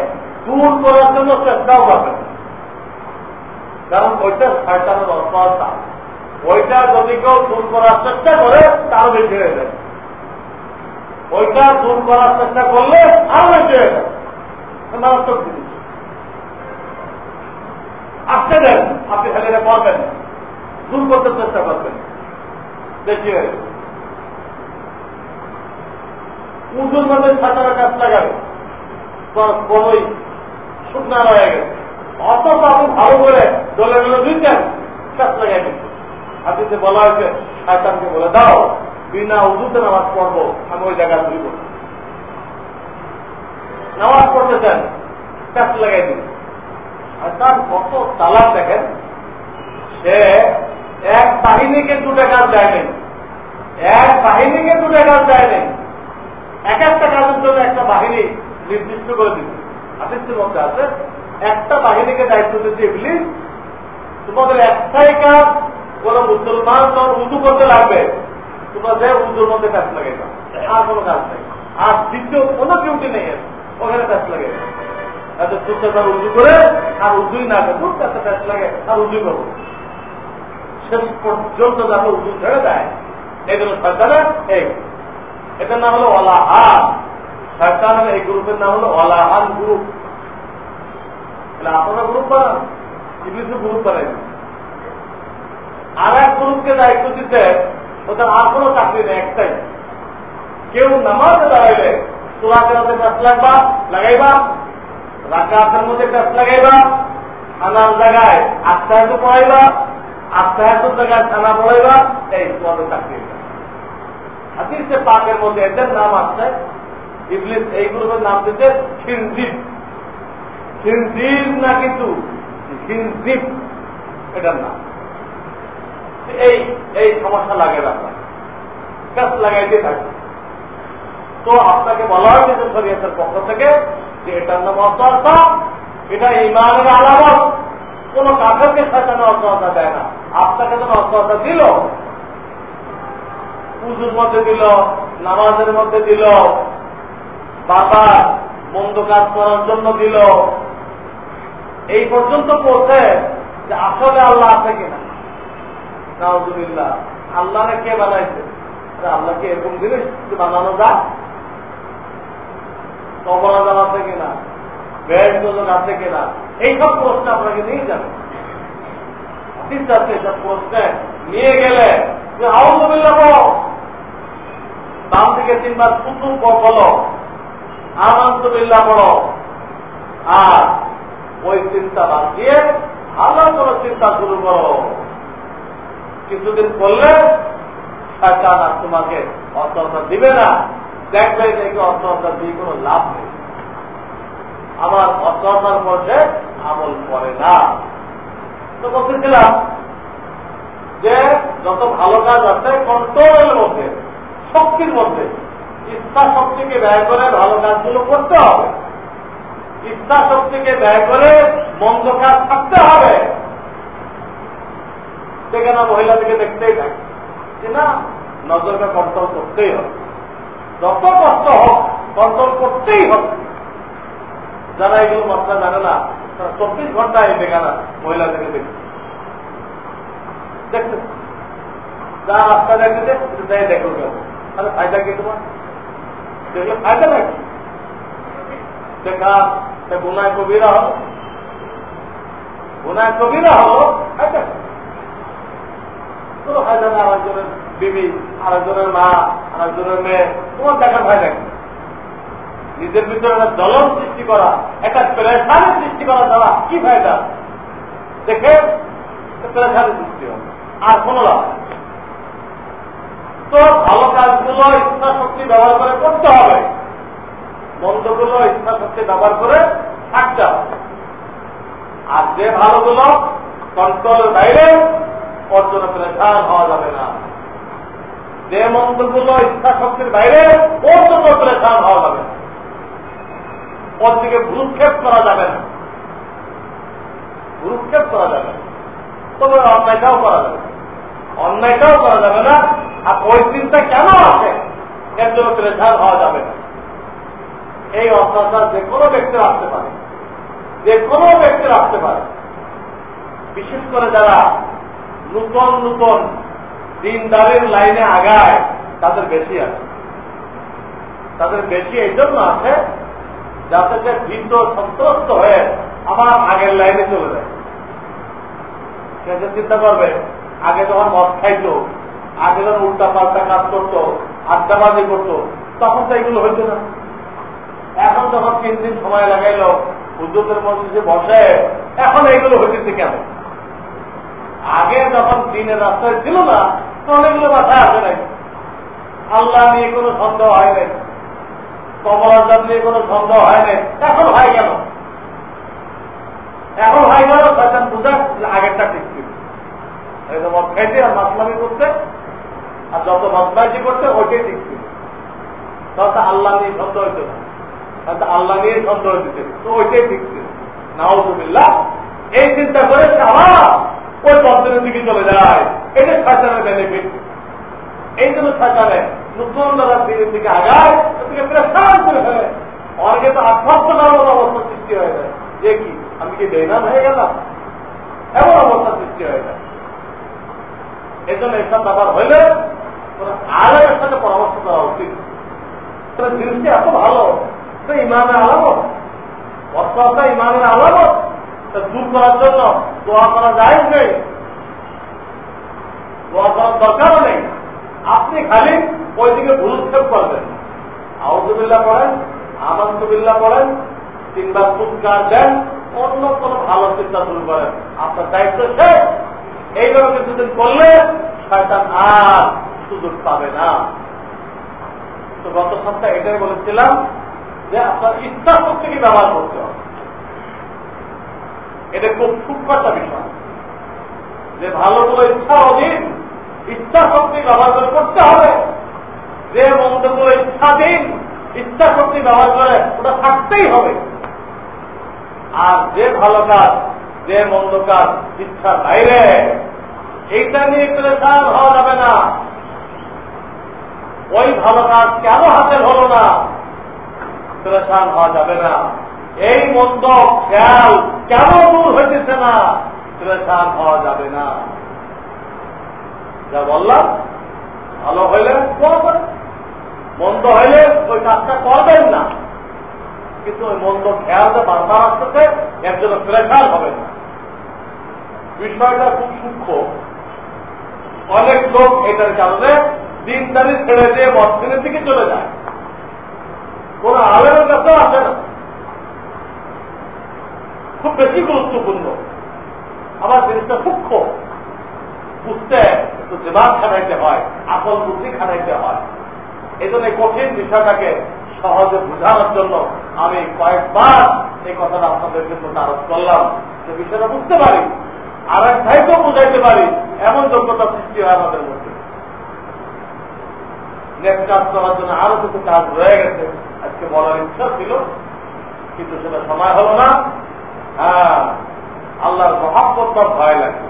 দূর করার জন্য চেষ্টাও করবে কারণ ওইটা শয়তানের অসহতা ওইটা যদি কেউ দূর করার চেষ্টা করে তার বেশি হয়ে যায়। ওইটা দূর করার চেষ্টা করলে আরও বেশি হয়ে যায়। মারাত্মক জিনিস। আসতে দেন, আপনি খালি এটা করবেন দূর করতে চেষ্টা করবেন। বেশি হয়ে যায়। উজুর মধ্যে সাঁতারা কাজ লাগাবে কোনই শুকনা রয়ে গেছে। অত আপনি ভালো করে দলে দলে দুইতেন কাজ লাগাই দিচ্ছে হাতিতে বলা হয়েছে, শয়তানকে বলে দাও, বিনা উজুতে নামাজ পড়ব, আমি ওই জায়গায় ধুইব নামাজ পড়তে চান কাজ লাগাই দিন। আর তার কত তালাক দেখেন, সে এক বাহিনীকে দুটা কাজ দেয় নেই। এক বাহিনীকে দুটা কাজ দেয় নেই। এক একটা কাজের জন্য একটা বাহিনী নির্দিষ্ট করে দিচ্ছে। হাদিসের মধ্যে আছে একটা বাহিনীকে দায়িত্ব দিচ্ছে ইবলিস তোমাদের একটাই কাজ, কোন মুসলমান তোমার উজু করতে লাগবে। তোমরা যে উজুর মধ্যে কাজ লাগে আর কোনো কাজ নেই। আর দ্বিতীয় কোনো ডিউটি নেই ওখানে কাজ লাগে তার উজু করে, আর উজুই না করে দুধ কাছে কাজ লাগে আর উজুই করব শেষ পর্যন্ত যাতে উজু ছেড়ে দেয়, এই জন্য সরকারের এই এটার নাম হলো অলাহান সরকারের এই গ্রুপের নাম হলো অলাহান গ্রুপ। আপনারা গ্রুপ বানান। ইংলিশে গ্রুপ বানাই আর এক গ্রুপকে দায়িত্ব দিতে ওদের আর কোনো চাকরি নেই, একটাই। কেউ নামাজে দাঁড়াইলে তোলাকে রাতে গাছ লাগবা, লাগাইবা। রাকাতের মধ্যে গাছ লাগাইবা। থানার জায়গায় আত্মায়ত পড়াইবা। আত্মায়ত জায়গায় থানা পড়াইবা। এই তোমাদের চাকরি হাতিসে পাকের মধ্যে এদের নাম আছে। ইবলিস এই গ্রুপের নাম দিতে খিনজিব না কিন্তু খিনজিব এটার নাম। এই এই সমস্যা লাগে আপনার। লাগাইতে থাকে তো আপনাকে বলা হয়েছে শরীয়তের পক্ষ থেকে যে এটার নাম অসহতা এটা ইমানের আলামত। কোন কাঠেরকে সাজানো অসহতা দেয় না। আপনাকে যেন অসহতা দিল? পুজোর মধ্যে দিল, নামাজের মধ্যে দিল বাবা মন্দ কাজ করার জন্য দিল এই পর্যন্ত পৌঁছে যে আসলে আল্লাহ আছে কিনা। নাউজুবিল্লাহ। আল্লাহরে কে বানাইছে? আল্লাহকে এরকম জিনিস বানানো যায়? কবর আজাব আছে কিনা? বেশ দোলক আছে কিনা? এইসব প্রশ্ন আপনাকে নিয়ে যাবে। নিয়ে গেলে যে বাম তিনবার কুতুব বলো। আর ওই চিন্তা বাদ দিয়ে ভালো কোনো চিন্তা শুরু করো। কিছুদিন করলে আর তোমাকে অর্থতা দিবে না। দেখবে দেখে অর্থতা দিয়ে কোনো লাভ নেই। আমার অর্থতার মধ্যে আমল করে না। তো বলতেছিলাম যে যত ভালো কাজ আছে কন্ট্রোলের মধ্যে, শক্তির মধ্যে, ইচ্ছা শক্তিকে ব্যয় করে ভালো কাজগুলো করতে হবে। ইচ্ছা শক্তিকে ব্যয় করে মন্দ কাজ থাকতে হবে। সেখানে মহিলাদেরকে দেখতেই থাকে যে না, নজরকে কন্ট্রোল করতেই হবে। যত কষ্ট হোক কন্ট্রোল করতেই হবে। যারা এগুলো মশলা জানে না, তারা চব্বিশ ঘণ্টা এই বেগানা মহিলাদেরকে দেখছে দেখতে। যা রাস্তা দেখেছে তাই দেখো কেউ। তাহলে ফায়দা কি তোমার? দেখলে ফায়দা নাকি? দেখা। কবিরা কবিরা হলো নিজের ভিতরে সৃষ্টি করা, একটা প্রেশানি সৃষ্টি করা কি ফায়দা? দেখে প্রেশানি সৃষ্টি আর কোন লাভ তো ভালো কাজগুলো ইচ্ছা শক্তি ব্যবহার করে করতে হবে। মন্দগুলো ইচ্ছা শক্তি ব্যবহার করে থাকতে হবে। আর যে ভালোগুলো কন্ট্রোলের বাইরে ওর জন্য প্রেশান হওয়া যাবে না। যে মন্ত্রগুলো ইচ্ছা শক্তির বাইরে ওর জন্য প্রেশান হওয়া যাবে ওর দিকে ভ্রুক্ষেপ করা যাবে না। ভ্রুক্ষেপ করা যাবে তবে অন্যায়টাও করা যাবে অন্যায়টাও করা যাবে না। আর ওই চিন্তা কেন আছে? এর জন্য প্রেশান হওয়া যাবে না। এই অত্যাচার যে কোনো ব্যক্তি আসতে পারে। যে কোনো ব্যক্তি আসতে পারে। বিশেষ করে যারা নূতন নূতন দিনদারের লাইনে আগায়, তাদের বেশি আছে। তাদের বেশি এই জন্য আছে যাতে সে ভীত সন্ত্রস্ত হয়ে আমার আগের লাইনে চলে যায়। সে চিন্তা করবে, আগে যখন মদ খাইতো, আগে যখন উল্টা পাল্টা কাজ করতো, আড্ডাবাজি করতো, তখন তো এগুলো হইতো না। এখন যখন তিন দিন সময় লাগাইল উদ্যোগের মধ্যে বসে, এখন এইগুলো হইতেছে কেন? আগে যখন দিনের রাস্তায় ছিল না তখন এগুলো মাথায় আসে নাই। আল্লাহ নিয়ে কোনো সন্দেহ হয় নাই। কমলাজাত নিয়ে কোনো সন্দেহ হয় নাই। এখন হয় কেন? এখন হয় কেন? শয়তান বুঝা আগেরটা ঠিক ছিল। মদ খাইতে আর মাসলামি করতে আর যত মাসলাজি করতে ওইটাই ঠিক ছিল। তাহলে আল্লাহ নিয়ে সন্দেহ হইতো না। তাহলে আল্লাহ নিয়ে সন্দেহ দিতে তো ওইটাই ঠিক ছিল। নাওজুবিল্লাহ এই চিন্তা করে সে আবার ওই পদ্ধতির দিকে চলে যায়। এটা শাসনের বেনিফিট এই জন্য শাসনে নতুন দ্বারা দিনের দিকে আগায় প্রেসার করে ফেলে অনেকে তো আত্মহত্যা করার অবস্থা সৃষ্টি হয়ে যায়। যে কি? আমি কি বেনাম হয়ে গেলাম? এমন অবস্থা সৃষ্টি হয়ে যায়। এই জন্য এসব ব্যাপার হইলে আলেমের সাথে পরামর্শ করা উচিত। জিনিসটি এত ভালো তো ইমানের আলামত। ইমানের আলামত। দূর করার জন্য দোয়া করা যায় নেই। দোয়া করার দরকারও নেই। আপনি খালি ওই দিকে ভুলক্ষেপ করবেন। আউজুবিল্লা পড়েন আমাদুবিল্লা পড়েন, তিনবার ফুটকার দেন, অন্য কোন ভালো চিন্তা শুরু করেন। আপনার দায়িত্ব শেষ। এইভাবে কিছুদিন করলে শয়তান আর সুযোগ পাবে না। তো গত সপ্তাহে এটাই বলেছিলাম যে আপনার ইচ্ছা শক্তিকে ব্যবহার করতে হবে? এটা খুব সূক্ষ্ম একটা বিষয়। যে ভালো ভালোগুলো ইচ্ছার অধীন ইচ্ছা শক্তি ব্যবহার করে করতে হবে। যে মন্দগুলো ইচ্ছাধীন ইচ্ছা শক্তি ব্যবহার করে ওটা থাকতেই হবে। আর যে ভালো কাজ, যে মন্দ কাজ ইচ্ছার বাইরে, এইটা নিয়ে প্রেশান হওয়া যাবে না। ওই ভালো কাজ কেন হাতে হলো না? প্রেশান হওয়া যাবে না। এই মন্দ খেয়াল কেন দূর হইতেছে না? প্রেশান হওয়া যাবে না। যা বললাম, ভালো হইলে মন্দ হইলে ওই কাজটা করবেন না। কিন্তু ওই মন্দ খেয়ালটা বারবার আসতেছে একজন প্রেশার হবে না। বিষয়টা খুব সূক্ষ্ম। অনেক লোক এটার কারণে দিনদারি ছেড়ে দিয়ে মসজিদের দিকে চলে যায়। কোন আলেমের কাছেও আসে না। খুব বেশি গুরুত্বপূর্ণ। আমার জিনিসটা সূক্ষ্ম বুঝতে একটু দিমাগ খাটাইতে হয় আসল বুদ্ধি খাটাইতে হয়। এই জন্য কঠিন বিষয়টাকে সহজে বোঝানোর জন্য আমি কয়েকবার এই কথাটা আপনাদের জন্য আরোপ করলাম। যে বিষয়টা বুঝতে পারি, আর এক ভাইকেও বুঝাইতে পারি, এমন যোগ্যতা সৃষ্টি হয় আমাদের মধ্যে। নেক্সট কাজ করার জন্য আরও কিছু কাজ রয়ে গেছে। আজকে বলার ইচ্ছা ছিল, কিন্তু সেটা সময় হলো না। হ্যাঁ আল্লাহর মহাব্বত ভয় লাগে।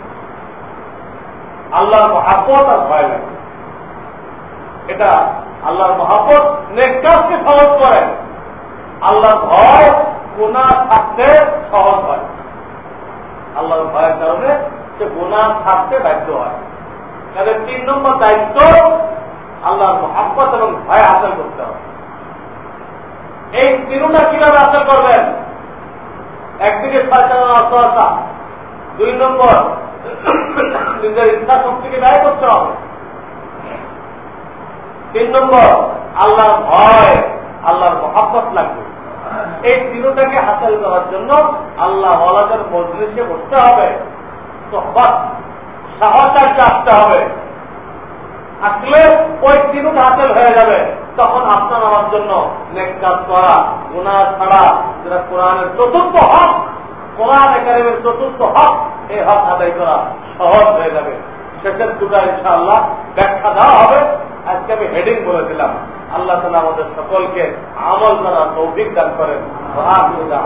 আল্লাহর মহাব্বত আর ভয় লাগে। এটা আল্লাহর মহাব্বত নেকাজকে সহজ করে। আল্লাহর ভয় গুণা থাকতে সহজ হয়। আল্লাহর ভয়ের কারণে সে গুণা থাকতে বাধ্য হয়। তাহলে তিন নম্বর দায়িত্ব, আল্লাহর মহাব্বত এবং ভয় হাসিল করতে হবে। এই তিনটা কীভাবে হাসিল করবেন? একদিকে আসা। দুই নম্বর, নিজের ইচ্ছা শক্তিকে ব্যয় করতে হবে। তিন নম্বর, আল্লাহর ভয়, আল্লাহর মহাব্বত লাগবে। এই তিনটাকে হাসিল করার জন্য আল্লাহ ওয়ালাদের মজলিসে বসতে হবে। সাহসার্য আসতে হবে। আসলে ওই তিনটা হাসিল হয়ে যাবে। তখন আপনার আমার জন্য নেক কাজ করা গুণা ছাড়া যেটা কোরআনের চতুর্থ হক, কোরআন একাডেমির চতুর্থ হক, এই হক আদায় করা সহজ হয়ে যাবে। শেষের দুটা ইনশাআল্লাহ ব্যাখ্যা দেওয়া হবে। আজকে আমি হেডিং বলেছিলাম। আল্লাহ তালা আমাদের সকলকে আমল করা তৌফিক দান করেন। আলহামদুলিল্লাহ